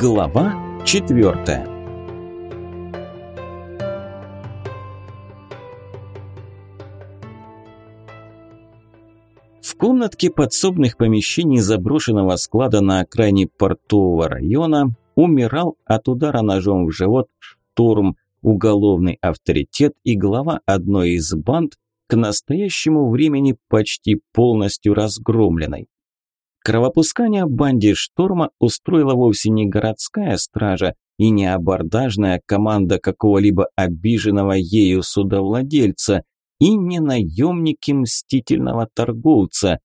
Глава четвертая. В комнатке подсобных помещений заброшенного склада на окраине портового района умирал от удара ножом в живот штурм, уголовный авторитет и глава одной из банд, к настоящему времени почти полностью разгромленной. Кровопускание банде «Шторма» устроила вовсе не городская стража и не абордажная команда какого-либо обиженного ею судовладельца и не наемники мстительного торговца.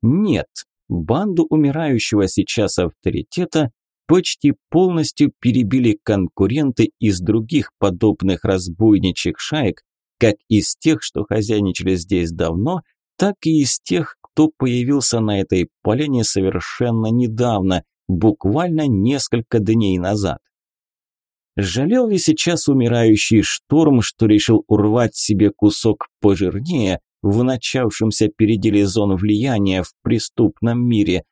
Нет, банду умирающего сейчас авторитета почти полностью перебили конкуренты из других подобных разбойничьих шаек, как из тех, что хозяйничали здесь давно, так и из тех, кто появился на этой поляне совершенно недавно, буквально несколько дней назад. Жалел ли сейчас умирающий шторм, что решил урвать себе кусок пожирнее в начавшемся переделе зон влияния в преступном мире?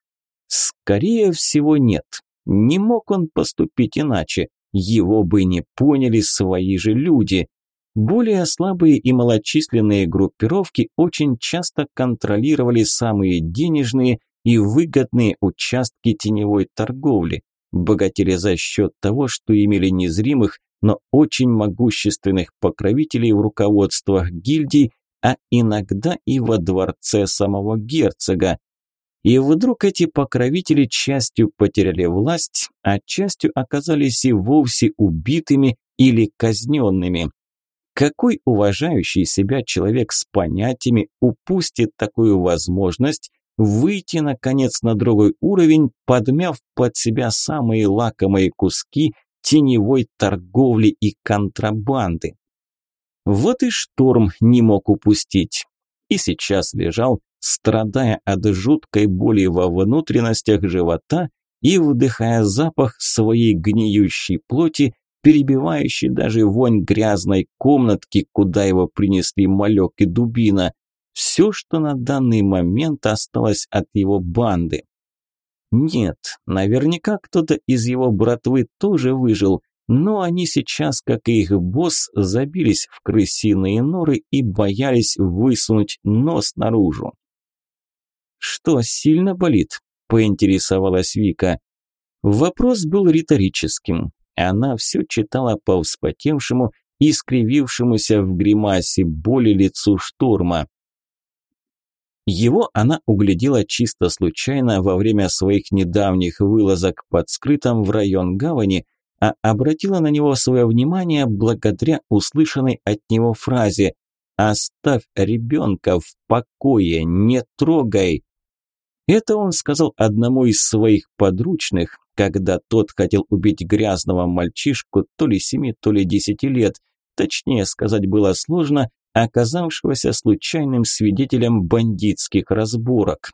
Скорее всего, нет. Не мог он поступить иначе. Его бы не поняли свои же люди. Более слабые и малочисленные группировки очень часто контролировали самые денежные и выгодные участки теневой торговли, богатели за счет того, что имели незримых, но очень могущественных покровителей в руководствах гильдий, а иногда и во дворце самого герцога. И вдруг эти покровители частью потеряли власть, а частью оказались и вовсе убитыми или казненными. Какой уважающий себя человек с понятиями упустит такую возможность выйти, наконец, на другой уровень, подмяв под себя самые лакомые куски теневой торговли и контрабанды? Вот и шторм не мог упустить. И сейчас лежал, страдая от жуткой боли во внутренностях живота и вдыхая запах своей гниющей плоти, перебивающий даже вонь грязной комнатки, куда его принесли малек и дубина. Все, что на данный момент осталось от его банды. Нет, наверняка кто-то из его братвы тоже выжил, но они сейчас, как и их босс, забились в крысиные норы и боялись высунуть нос наружу. «Что, сильно болит?» – поинтересовалась Вика. Вопрос был риторическим. Она все читала по вспотевшему и скривившемуся в гримасе боли лицу шторма. Его она углядела чисто случайно во время своих недавних вылазок под скрытым в район гавани, а обратила на него свое внимание благодаря услышанной от него фразе «Оставь ребенка в покое, не трогай». Это он сказал одному из своих подручных, когда тот хотел убить грязного мальчишку то ли семи, то ли десяти лет, точнее сказать было сложно, оказавшегося случайным свидетелем бандитских разборок.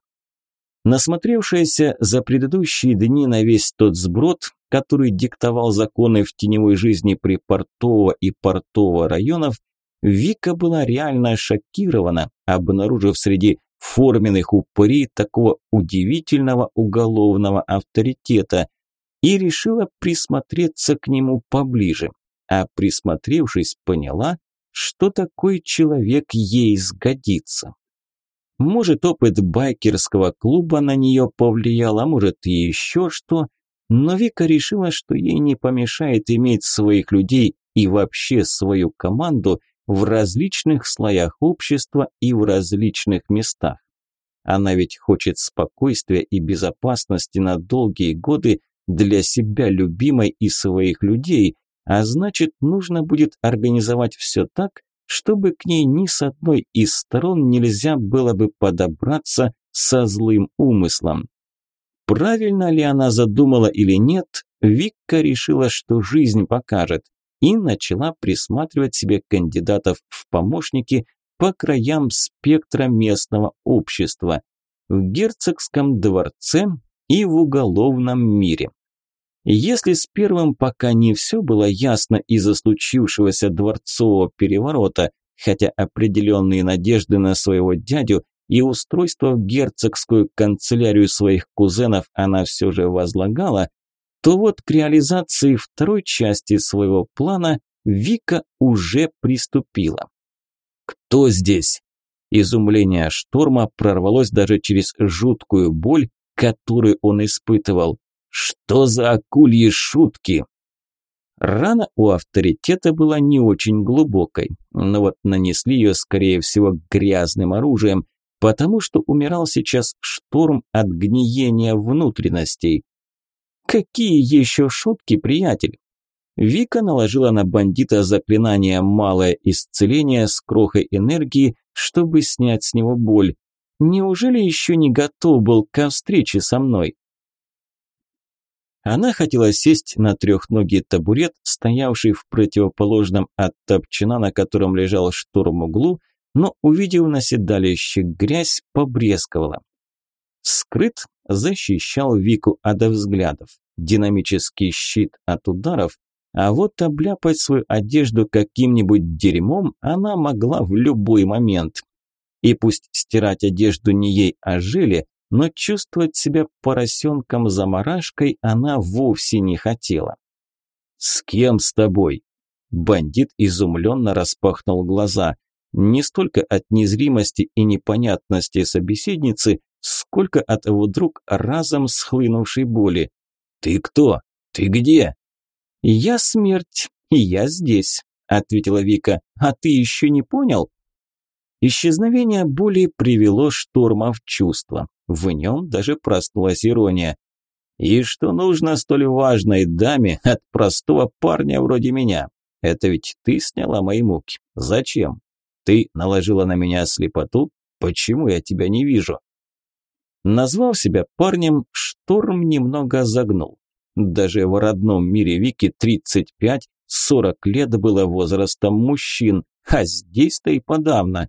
Насмотревшаяся за предыдущие дни на весь тот сброд, который диктовал законы в теневой жизни при портового и портового районов, Вика была реально шокирована, обнаружив среди форменных упырей такого удивительного уголовного авторитета и решила присмотреться к нему поближе, а присмотревшись, поняла, что такой человек ей сгодится. Может, опыт байкерского клуба на нее повлиял, а может и еще что, но Вика решила, что ей не помешает иметь своих людей и вообще свою команду в различных слоях общества и в различных местах. Она ведь хочет спокойствия и безопасности на долгие годы для себя любимой и своих людей, а значит, нужно будет организовать все так, чтобы к ней ни с одной из сторон нельзя было бы подобраться со злым умыслом. Правильно ли она задумала или нет, Викка решила, что жизнь покажет, и начала присматривать себе кандидатов в помощники по краям спектра местного общества, в герцогском дворце и в уголовном мире. Если с первым пока не все было ясно из-за случившегося дворцового переворота, хотя определенные надежды на своего дядю и устройство в герцогскую канцелярию своих кузенов она все же возлагала, то вот к реализации второй части своего плана Вика уже приступила. «Кто здесь?» Изумление шторма прорвалось даже через жуткую боль, которую он испытывал. «Что за акульи шутки?» Рана у авторитета была не очень глубокой, но вот нанесли ее, скорее всего, грязным оружием, потому что умирал сейчас шторм от гниения внутренностей. Какие еще шутки, приятель? Вика наложила на бандита заклинание «Малое исцеление» с крохой энергии, чтобы снять с него боль. Неужели еще не готов был ко встрече со мной? Она хотела сесть на трехногий табурет, стоявший в противоположном от топчина, на котором лежал штурм углу, но, увидев на седалище грязь, побрезговала. Скрыт защищал Вику от взглядов, динамический щит от ударов, а вот обляпать свою одежду каким-нибудь дерьмом она могла в любой момент. И пусть стирать одежду не ей, а Жиле, но чувствовать себя поросенком-заморашкой она вовсе не хотела. «С кем с тобой?» Бандит изумленно распахнул глаза. Не столько от незримости и непонятности собеседницы, сколько от вдруг разом схлынувшей боли. «Ты кто? Ты где?» «Я смерть, и я здесь», – ответила Вика. «А ты еще не понял?» Исчезновение боли привело шторма в чувство. В нем даже проснулась ирония. И что нужно столь важной даме от простого парня вроде меня? Это ведь ты сняла мои муки. Зачем? Ты наложила на меня слепоту? Почему я тебя не вижу? Назвав себя парнем, Шторм немного загнул. Даже в родном мире Вики 35-40 лет было возрастом мужчин, а здесь-то и подавно.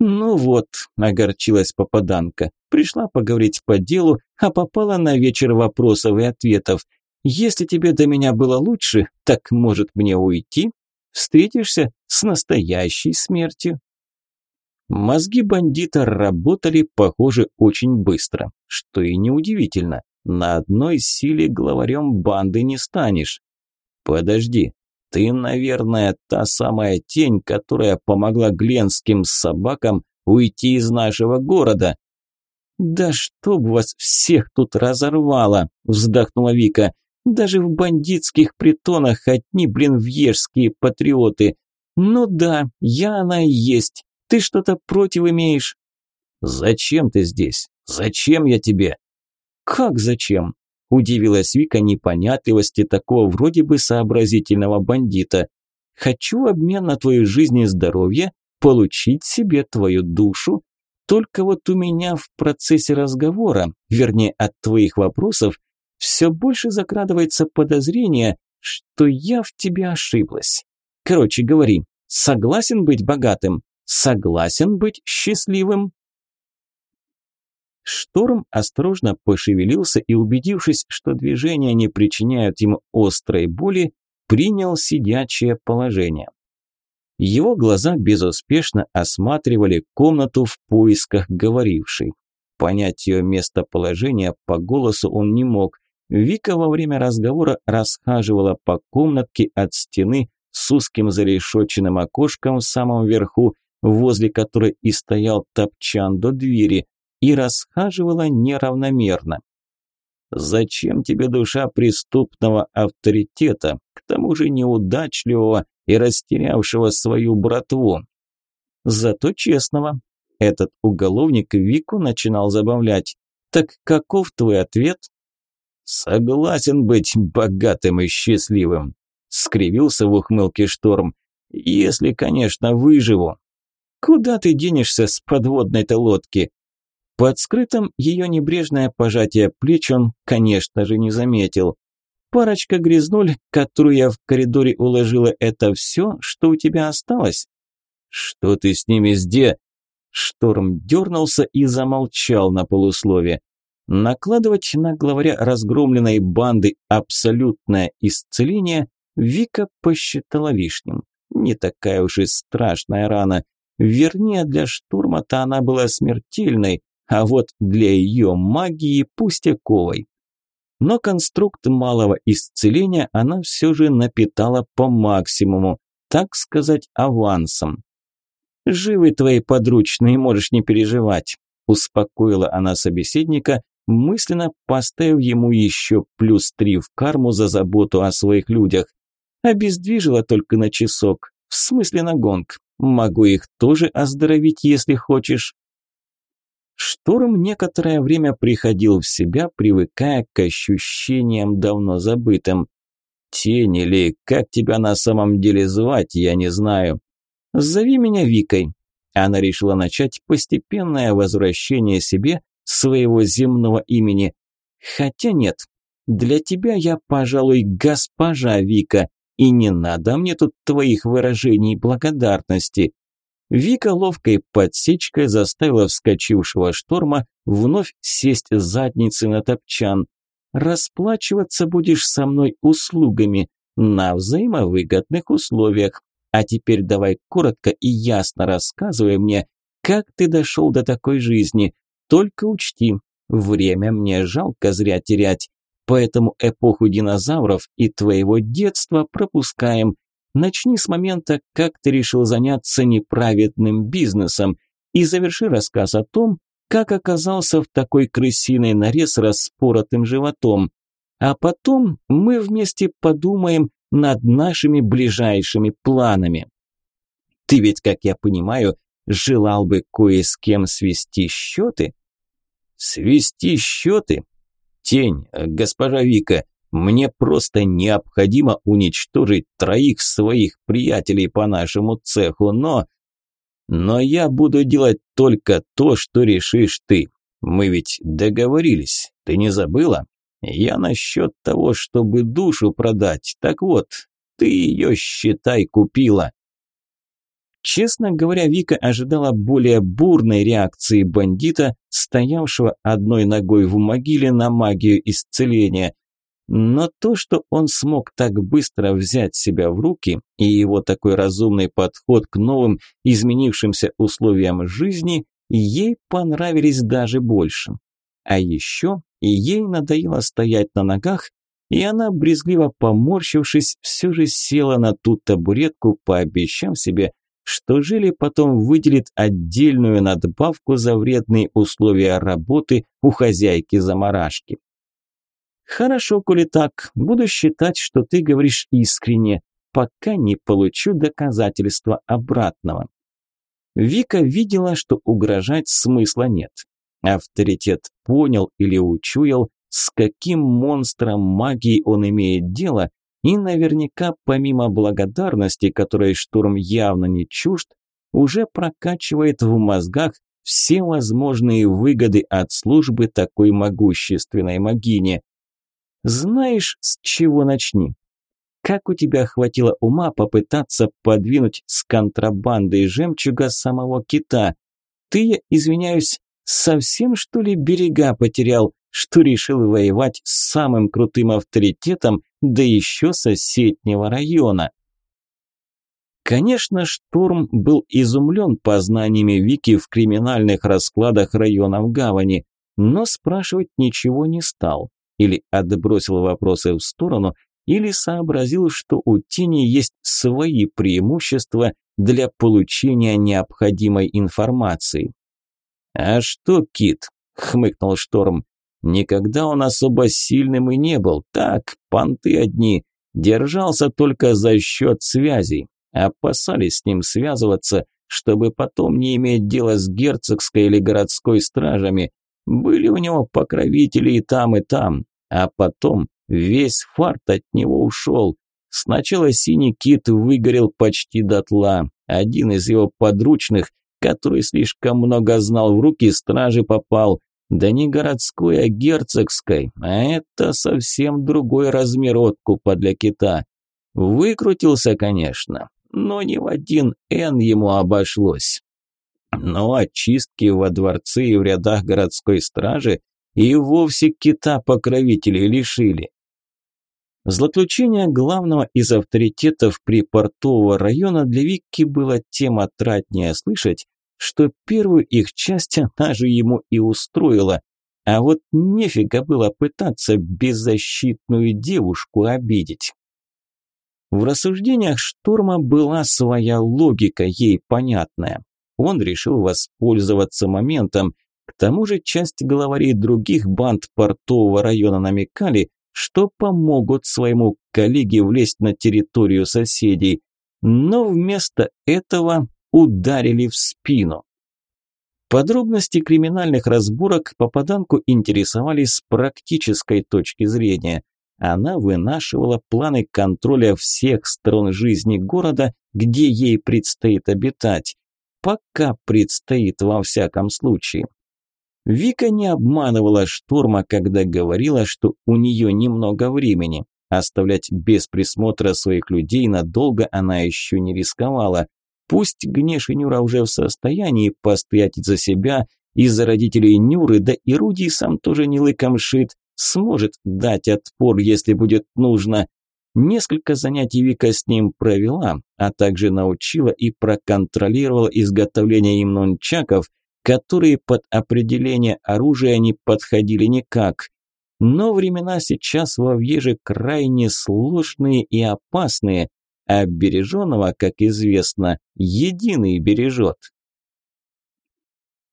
«Ну вот», – огорчилась попаданка, – пришла поговорить по делу, а попала на вечер вопросов и ответов. «Если тебе до меня было лучше, так, может, мне уйти? Встретишься с настоящей смертью?» Мозги бандита работали, похоже, очень быстро, что и неудивительно. На одной силе главарем банды не станешь. «Подожди, ты, наверное, та самая тень, которая помогла гленским собакам уйти из нашего города. Да чтоб вас всех тут разорвало, вздохнула Вика. Даже в бандитских притонах одни, блин, вьежские патриоты. Ну да, я она и есть. Ты что-то против имеешь? Зачем ты здесь? Зачем я тебе? Как зачем? Удивилась Вика непонятливости такого вроде бы сообразительного бандита. «Хочу обмен на твою жизнь и здоровье, получить себе твою душу. Только вот у меня в процессе разговора, вернее от твоих вопросов, все больше закрадывается подозрение, что я в тебе ошиблась. Короче, говори, согласен быть богатым? Согласен быть счастливым?» Шторм осторожно пошевелился и, убедившись, что движения не причиняют ему острой боли, принял сидячее положение. Его глаза безуспешно осматривали комнату в поисках говорившей. Понять ее местоположение по голосу он не мог. Вика во время разговора расхаживала по комнатке от стены с узким зарешоченным окошком в самом верху, возле которой и стоял топчан до двери, и расхаживала неравномерно. Зачем тебе душа преступного авторитета, к тому же неудачливого и растерявшего свою братву? Зато честного. Этот уголовник Вику начинал забавлять. Так каков твой ответ? Согласен быть богатым и счастливым, скривился в ухмылке Шторм. Если, конечно, выживу. Куда ты денешься с подводной-то лодки? Под скрытым ее небрежное пожатие плеч он, конечно же, не заметил. «Парочка грязнуль, которую я в коридоре уложила, это все, что у тебя осталось?» «Что ты с ними сде?» Шторм дернулся и замолчал на полуслове. Накладывать на главаря разгромленной банды абсолютное исцеление Вика посчитала лишним. Не такая уж и страшная рана. Вернее, для штурма-то она была смертельной, а вот для ее магии пустяковой. но конструкт малого исцеления она все же напитала по максимуму, так сказать, авансом. «Живы твои подручные, можешь не переживать», – успокоила она собеседника, мысленно поставив ему еще плюс три в карму за заботу о своих людях. Обездвижила только на часок, в смысле на гонг. Могу их тоже оздоровить, если хочешь. Шторм некоторое время приходил в себя, привыкая к ощущениям давно забытым. Тень или как тебя на самом деле звать, я не знаю. Зови меня Викой. Она решила начать постепенное возвращение себе своего земного имени. Хотя нет, для тебя я, пожалуй, госпожа Вика, и не надо мне тут твоих выражений благодарности. Вика ловкой подсечкой заставила вскочившего шторма вновь сесть задницей на топчан. «Расплачиваться будешь со мной услугами на взаимовыгодных условиях. А теперь давай коротко и ясно рассказывай мне, как ты дошел до такой жизни. Только учти, время мне жалко зря терять. Поэтому эпоху динозавров и твоего детства пропускаем. Начни с момента, как ты решил заняться неправедным бизнесом, и заверши рассказ о том, как оказался в такой крысиной норе с распоротым животом. А потом мы вместе подумаем над нашими ближайшими планами. Ты ведь, как я понимаю, желал бы кое с кем свести счеты? Свести счеты? Тень, госпожа Вика, мне просто необходимо уничтожить троих своих приятелей по нашему цеху, но... Но я буду делать только то, что решишь ты. Мы ведь договорились, ты не забыла? Я насчет того, чтобы душу продать. Так вот, ты ее, считай, купила. Честно говоря, Вика ожидала более бурной реакции бандита, стоявшего одной ногой в могиле на магию исцеления. Но то, что он смог так быстро взять себя в руки, и его такой разумный подход к новым, изменившимся условиям жизни, ей понравились даже больше. А еще ей надоело стоять на ногах, и она, брезгливо поморщившись, все же села на ту табуретку, пообещав себе, что Жили потом выделит отдельную надбавку за вредные условия работы у хозяйки заморашки. «Хорошо, коли так, буду считать, что ты говоришь искренне, пока не получу доказательства обратного». Вика видела, что угрожать смысла нет. Авторитет понял или учуял, с каким монстром магии он имеет дело, и наверняка помимо благодарности, которой штурм явно не чужд, уже прокачивает в мозгах все возможные выгоды от службы такой могущественной магине. Знаешь, с чего начни? Как у тебя хватило ума попытаться подвинуть с контрабандой жемчуга самого кита? Ты, извиняюсь, Совсем, что ли, берега потерял, что решил воевать с самым крутым авторитетом, да еще соседнего района? Конечно, Штурм был изумлен познаниями Вики в криминальных раскладах районов Гавани, но спрашивать ничего не стал. Или отбросил вопросы в сторону, или сообразил, что у Тени есть свои преимущества для получения необходимой информации. «А что, Кит?» – хмыкнул Шторм. «Никогда он особо сильным и не был. Так, понты одни. Держался только за счет связей. Опасались с ним связываться, чтобы потом не иметь дела с герцогской или городской стражами. Были у него покровители и там, и там. А потом весь фарт от него ушел. Сначала синий кит выгорел почти дотла. Один из его подручных который слишком много знал, в руки стражи попал. Да не городской, а герцогской. А это совсем другой размер откупа для кита. Выкрутился, конечно, но не в один Н ему обошлось. Но очистки во дворце и в рядах городской стражи и вовсе кита покровителей лишили. Злоключение главного из авторитетов припортового района для Вики было тем отраднее слышать, что первую их часть она же ему и устроила. А вот нефига было пытаться беззащитную девушку обидеть. В рассуждениях Штурма была своя логика, ей понятная. Он решил воспользоваться моментом. К тому же часть главарей других банд портового района намекали, что помогут своему коллеге влезть на территорию соседей. Но вместо этого ударили в спину. Подробности криминальных разборок попаданку интересовали с практической точки зрения. Она вынашивала планы контроля всех сторон жизни города, где ей предстоит обитать. Пока предстоит во всяком случае. Вика не обманывала Шторма, когда говорила, что у нее немного времени. Оставлять без присмотра своих людей надолго она еще не рисковала. Пусть Гнеш и Нюра уже в состоянии постоять за себя и за родителей Нюры, да и Руди сам тоже не лыком шит, сможет дать отпор, если будет нужно. Несколько занятий Вика с ним провела, а также научила и проконтролировала изготовление им нунчаков, которые под определение оружия не подходили никак. Но времена сейчас во Вьеже крайне сложные и опасные, а береженого, как известно, единый бережет.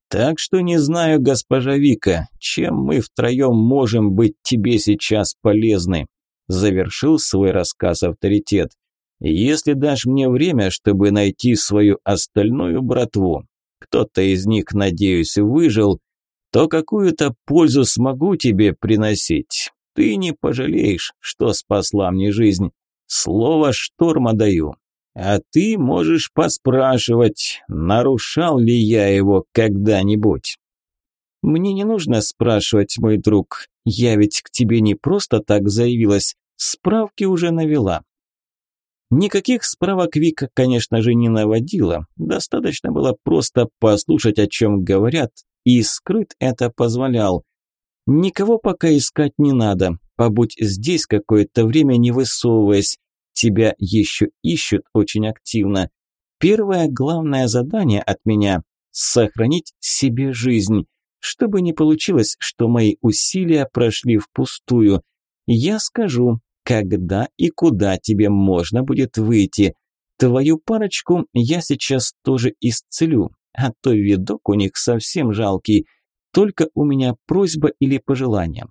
Так что не знаю, госпожа Вика, чем мы втроем можем быть тебе сейчас полезны, завершил свой рассказ авторитет. Если дашь мне время, чтобы найти свою остальную братву, кто-то из них, надеюсь, выжил, то какую-то пользу смогу тебе приносить. Ты не пожалеешь, что спасла мне жизнь. Слово шторма даю. А ты можешь поспрашивать, нарушал ли я его когда-нибудь. Мне не нужно спрашивать, мой друг. Я ведь к тебе не просто так заявилась, справки уже навела. Никаких справок Вика, конечно же, не наводила. Достаточно было просто послушать, о чем говорят, и скрыт это позволял. Никого пока искать не надо. Побудь здесь какое-то время, не высовываясь. Тебя еще ищут очень активно. Первое главное задание от меня – сохранить себе жизнь. Чтобы не получилось, что мои усилия прошли впустую. Я скажу, когда и куда тебе можно будет выйти. Твою парочку я сейчас тоже исцелю, а то видок у них совсем жалкий. Только у меня просьба или пожелание.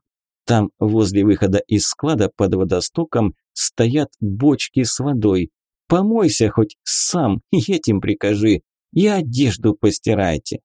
Там, возле выхода из склада под водостоком, стоят бочки с водой. Помойся хоть сам, этим прикажи, и одежду постирайте.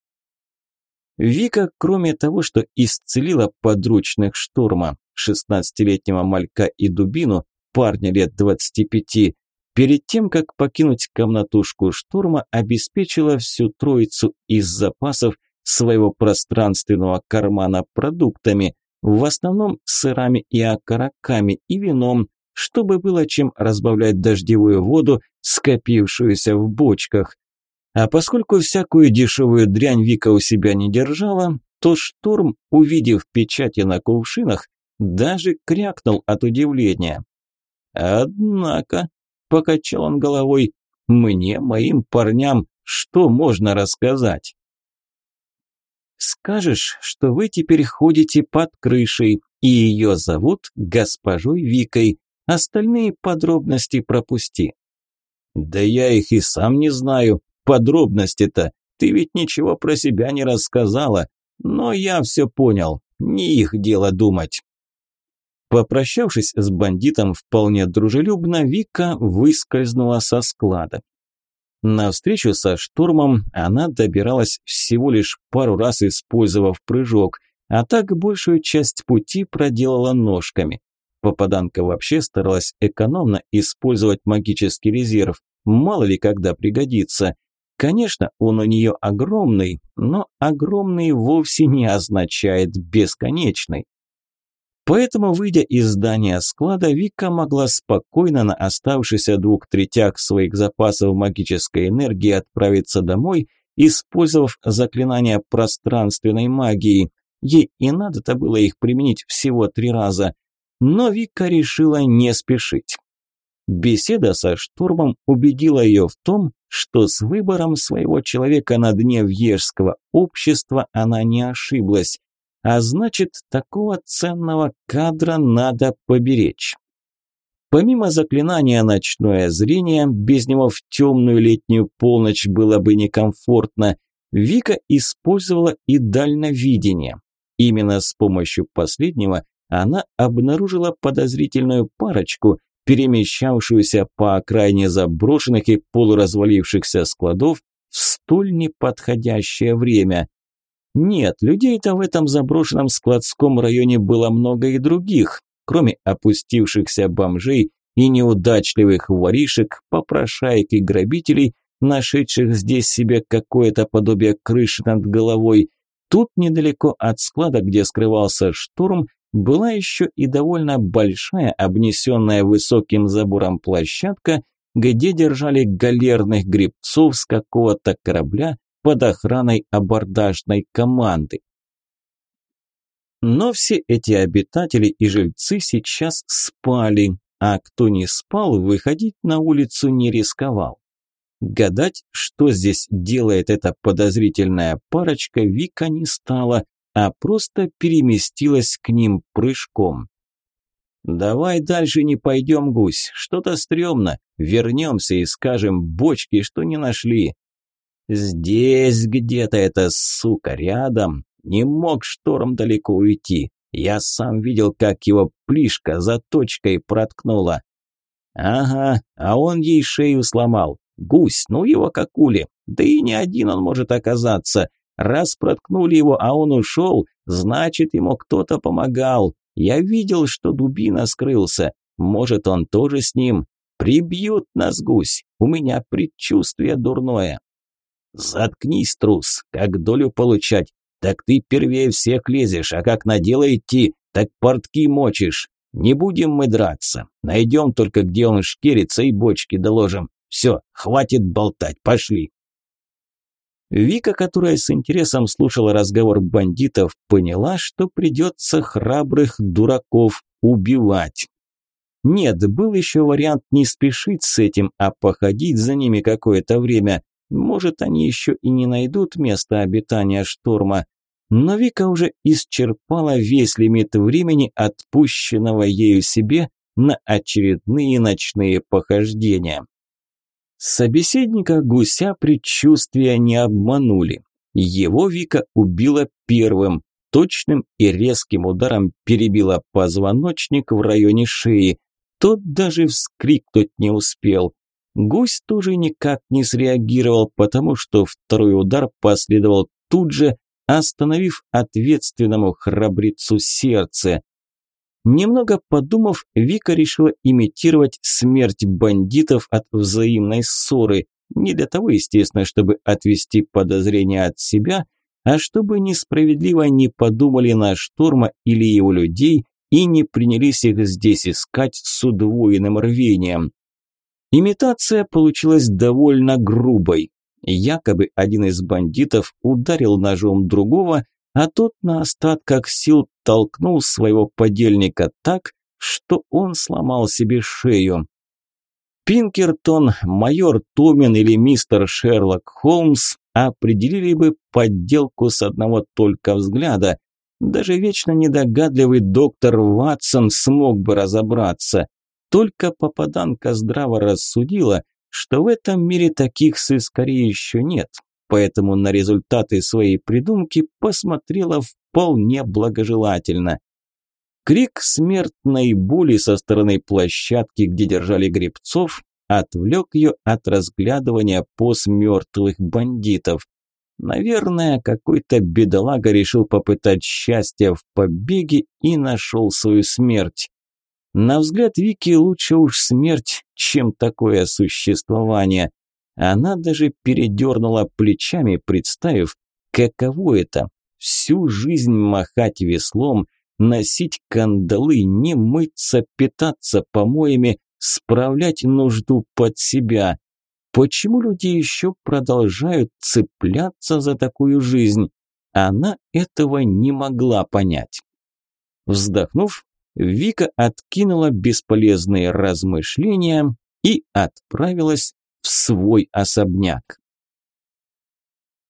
Вика, кроме того, что исцелила подручных штурма, 16-летнего малька и дубину, парня лет 25, перед тем, как покинуть комнатушку штурма, обеспечила всю троицу из запасов своего пространственного кармана продуктами, в основном сырами и окороками и вином, чтобы было чем разбавлять дождевую воду, скопившуюся в бочках. А поскольку всякую дешевую дрянь Вика у себя не держала, то Шторм, увидев печати на кувшинах, даже крякнул от удивления. «Однако», – покачал он головой, – «мне, моим парням, что можно рассказать?» Скажешь, что вы теперь ходите под крышей, и ее зовут госпожой Викой. Остальные подробности пропусти. Да я их и сам не знаю. Подробности-то. Ты ведь ничего про себя не рассказала. Но я все понял. Не их дело думать. Попрощавшись с бандитом вполне дружелюбно, Вика выскользнула со склада. На встречу со штурмом она добиралась всего лишь пару раз, использовав прыжок, а так большую часть пути проделала ножками. Попаданка вообще старалась экономно использовать магический резерв, мало ли когда пригодится. Конечно, он у нее огромный, но огромный вовсе не означает бесконечный. Поэтому, выйдя из здания склада, Вика могла спокойно на оставшихся двух третях своих запасов магической энергии отправиться домой, использовав заклинания пространственной магии. Ей и надо-то было их применить всего три раза. Но Вика решила не спешить. Беседа со штурмом убедила ее в том, что с выбором своего человека на дне вьежского общества она не ошиблась. А значит, такого ценного кадра надо поберечь. Помимо заклинания «Ночное зрение», без него в темную летнюю полночь было бы некомфортно, Вика использовала и дальновидение. Именно с помощью последнего она обнаружила подозрительную парочку, перемещавшуюся по окраине заброшенных и полуразвалившихся складов в столь неподходящее время. Нет, людей-то в этом заброшенном складском районе было много и других, кроме опустившихся бомжей и неудачливых воришек, попрошаек и грабителей, нашедших здесь себе какое-то подобие крыши над головой. Тут недалеко от склада, где скрывался штурм, была еще и довольно большая, обнесенная высоким забором площадка, где держали галерных гребцов с какого-то корабля под охраной абордажной команды. Но все эти обитатели и жильцы сейчас спали, а кто не спал, выходить на улицу не рисковал. Гадать, что здесь делает эта подозрительная парочка, Вика не стала, а просто переместилась к ним прыжком. «Давай дальше не пойдем, гусь, что-то стрёмно. Вернемся и скажем бочки, что не нашли». «Здесь где-то эта сука рядом. Не мог шторм далеко уйти. Я сам видел, как его плишка за точкой проткнула». «Ага, а он ей шею сломал. Гусь, ну его как ули. Да и не один он может оказаться. Раз проткнули его, а он ушел, значит, ему кто-то помогал. Я видел, что дубина скрылся. Может, он тоже с ним. Прибьют нас, гусь. У меня предчувствие дурное. Заткнись, трус. Как долю получать? Так ты первее всех лезешь, а как на дело идти, так портки мочишь. Не будем мы драться. Найдем только, где он шкерится, и бочки доложим. Все, хватит болтать, пошли. Вика, которая с интересом слушала разговор бандитов, поняла, что придется храбрых дураков убивать. Нет, был еще вариант не спешить с этим, а походить за ними какое-то время. Может, они еще и не найдут место обитания шторма. Но Вика уже исчерпала весь лимит времени, отпущенного ею себе на очередные ночные похождения. Собеседника гуся предчувствия не обманули. Его Вика убила первым, точным и резким ударом перебила позвоночник в районе шеи. Тот даже вскрикнуть не успел. Гусь тоже никак не среагировал, потому что второй удар последовал тут же, остановив ответственному храбрецу сердце. Немного подумав, Вика решила имитировать смерть бандитов от взаимной ссоры. Не для того, естественно, чтобы отвести подозрения от себя, а чтобы несправедливо не подумали на Шторма или его людей и не принялись их здесь искать с удвоенным рвением. Имитация получилась довольно грубой. Якобы один из бандитов ударил ножом другого, а тот на остатках сил толкнул своего подельника так, что он сломал себе шею. Пинкертон, майор Тумин или мистер Шерлок Холмс определили бы подделку с одного только взгляда. Даже вечно недогадливый доктор Ватсон смог бы разобраться. Только попаданка здраво рассудила, что в этом мире таких сыскарей еще нет, поэтому на результаты своей придумки посмотрела вполне благожелательно. Крик смертной боли со стороны площадки, где держали гребцов, отвлек ее от разглядывания поз мертвых бандитов. Наверное, какой-то бедолага решил попытать счастье в побеге и нашел свою смерть. На взгляд Вики лучше уж смерть, чем такое существование. Она даже передернула плечами, представив, каково это – всю жизнь махать веслом, носить кандалы, не мыться, питаться помоями, справлять нужду под себя. Почему люди еще продолжают цепляться за такую жизнь? Она этого не могла понять. Вздохнув, Вика откинула бесполезные размышления и отправилась в свой особняк.